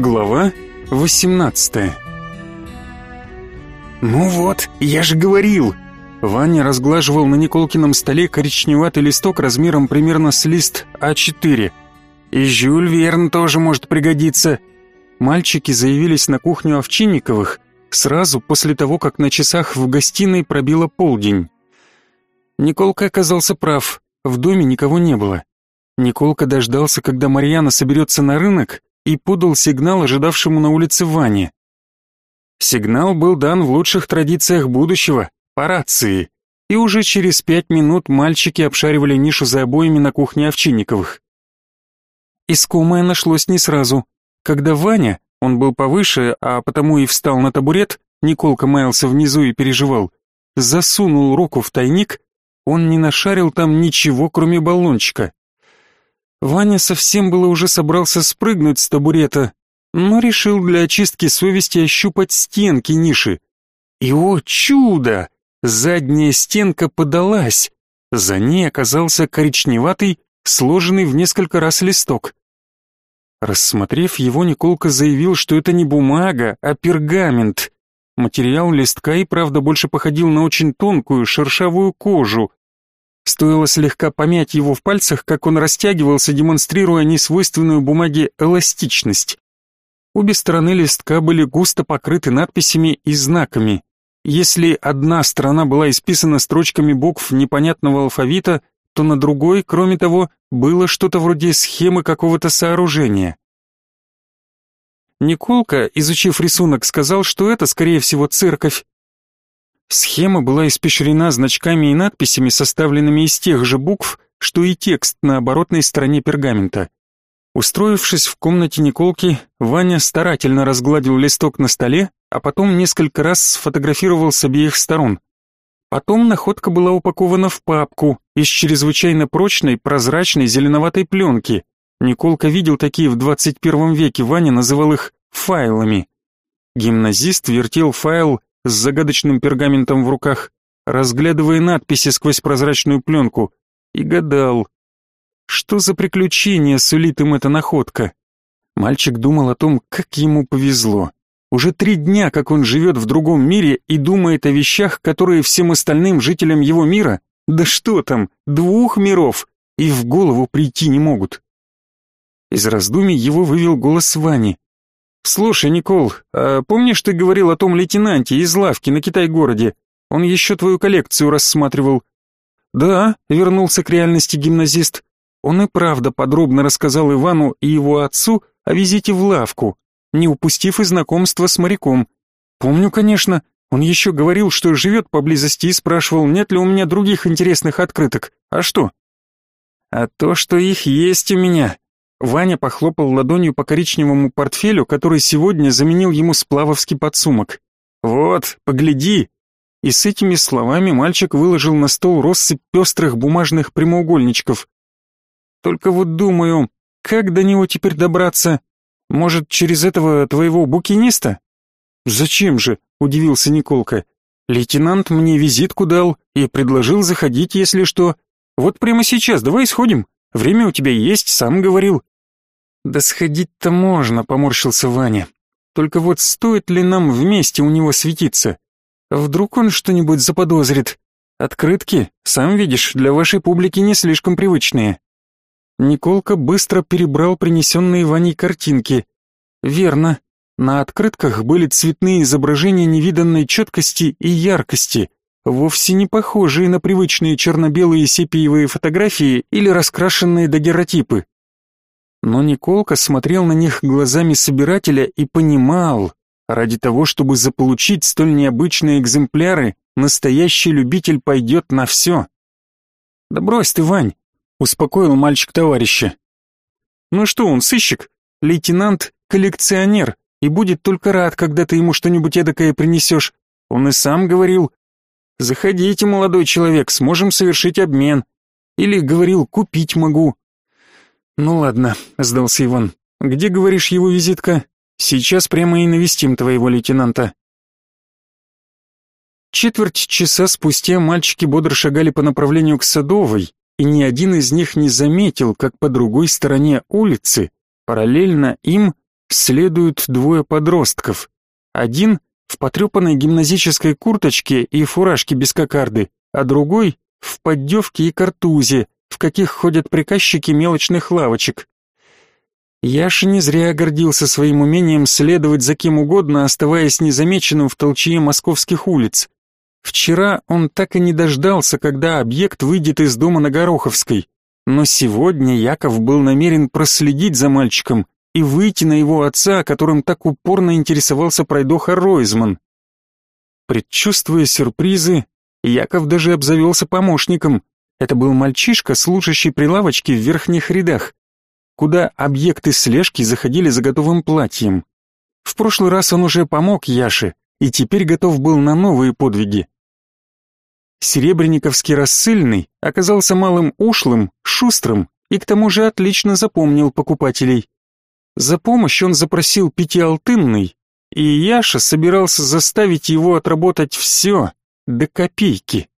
Глава 18 «Ну вот, я же говорил!» Ваня разглаживал на Николкином столе коричневатый листок размером примерно с лист А4. «И Жюль Верн тоже может пригодиться!» Мальчики заявились на кухню Овчинниковых сразу после того, как на часах в гостиной пробило полдень. Николка оказался прав, в доме никого не было. Николка дождался, когда Марьяна соберется на рынок, и подал сигнал ожидавшему на улице Ване. Сигнал был дан в лучших традициях будущего, по рации, и уже через пять минут мальчики обшаривали нишу за обоями на кухне Овчинниковых. Искомое нашлось не сразу. Когда Ваня, он был повыше, а потому и встал на табурет, Николка маялся внизу и переживал, засунул руку в тайник, он не нашарил там ничего, кроме баллончика. Ваня совсем было уже собрался спрыгнуть с табурета, но решил для очистки совести ощупать стенки ниши. И, о чудо! Задняя стенка подалась. За ней оказался коричневатый, сложенный в несколько раз листок. Рассмотрев его, Николка заявил, что это не бумага, а пергамент. Материал листка и правда больше походил на очень тонкую шершавую кожу, Стоило слегка помять его в пальцах, как он растягивался, демонстрируя несвойственную бумаге эластичность. Обе стороны листка были густо покрыты надписями и знаками. Если одна сторона была исписана строчками букв непонятного алфавита, то на другой, кроме того, было что-то вроде схемы какого-то сооружения. Николка, изучив рисунок, сказал, что это, скорее всего, церковь, Схема была испещрена значками и надписями, составленными из тех же букв, что и текст на оборотной стороне пергамента. Устроившись в комнате Николки, Ваня старательно разгладил листок на столе, а потом несколько раз сфотографировал с обеих сторон. Потом находка была упакована в папку из чрезвычайно прочной прозрачной зеленоватой пленки. Николка видел такие в 21 веке, Ваня называл их файлами. Гимназист вертел файл с загадочным пергаментом в руках, разглядывая надписи сквозь прозрачную пленку, и гадал, что за приключение сулит им эта находка. Мальчик думал о том, как ему повезло. Уже три дня, как он живет в другом мире и думает о вещах, которые всем остальным жителям его мира, да что там, двух миров, и в голову прийти не могут. Из раздумий его вывел голос Вани. «Слушай, Никол, а помнишь, ты говорил о том лейтенанте из лавки на Китай-городе? Он еще твою коллекцию рассматривал». «Да», — вернулся к реальности гимназист. Он и правда подробно рассказал Ивану и его отцу о визите в лавку, не упустив и знакомства с моряком. «Помню, конечно. Он еще говорил, что живет поблизости и спрашивал, нет ли у меня других интересных открыток. А что?» «А то, что их есть у меня», Ваня похлопал ладонью по коричневому портфелю, который сегодня заменил ему сплавовский подсумок. «Вот, погляди!» И с этими словами мальчик выложил на стол россыпь пестрых бумажных прямоугольничков. «Только вот думаю, как до него теперь добраться? Может, через этого твоего букиниста?» «Зачем же?» — удивился Николка. «Лейтенант мне визитку дал и предложил заходить, если что. Вот прямо сейчас, давай сходим. Время у тебя есть, сам говорил. «Да сходить-то можно», — поморщился Ваня. «Только вот стоит ли нам вместе у него светиться? Вдруг он что-нибудь заподозрит? Открытки, сам видишь, для вашей публики не слишком привычные». Николка быстро перебрал принесенные Ваней картинки. «Верно. На открытках были цветные изображения невиданной четкости и яркости, вовсе не похожие на привычные черно-белые сепиевые фотографии или раскрашенные дагеротипы. Но Николка смотрел на них глазами собирателя и понимал, ради того, чтобы заполучить столь необычные экземпляры, настоящий любитель пойдет на все. «Да брось ты, Вань!» — успокоил мальчик товарища. «Ну что он, сыщик? Лейтенант — коллекционер, и будет только рад, когда ты ему что-нибудь эдакое принесешь. Он и сам говорил. Заходите, молодой человек, сможем совершить обмен. Или говорил, купить могу. «Ну ладно», — сдался Иван. «Где, говоришь, его визитка? Сейчас прямо и навестим твоего лейтенанта». Четверть часа спустя мальчики бодро шагали по направлению к Садовой, и ни один из них не заметил, как по другой стороне улицы, параллельно им, следуют двое подростков. Один в потрепанной гимназической курточке и фуражке без кокарды, а другой в поддевке и картузе, в каких ходят приказчики мелочных лавочек. Яша не зря гордился своим умением следовать за кем угодно, оставаясь незамеченным в толчье московских улиц. Вчера он так и не дождался, когда объект выйдет из дома на Гороховской, но сегодня Яков был намерен проследить за мальчиком и выйти на его отца, которым так упорно интересовался пройдоха Ройзман. Предчувствуя сюрпризы, Яков даже обзавелся помощником. Это был мальчишка, служащий при лавочке в верхних рядах, куда объекты слежки заходили за готовым платьем. В прошлый раз он уже помог Яше и теперь готов был на новые подвиги. Серебряниковский рассыльный оказался малым ушлым, шустрым и к тому же отлично запомнил покупателей. За помощь он запросил пятиалтынный, и Яша собирался заставить его отработать все до копейки.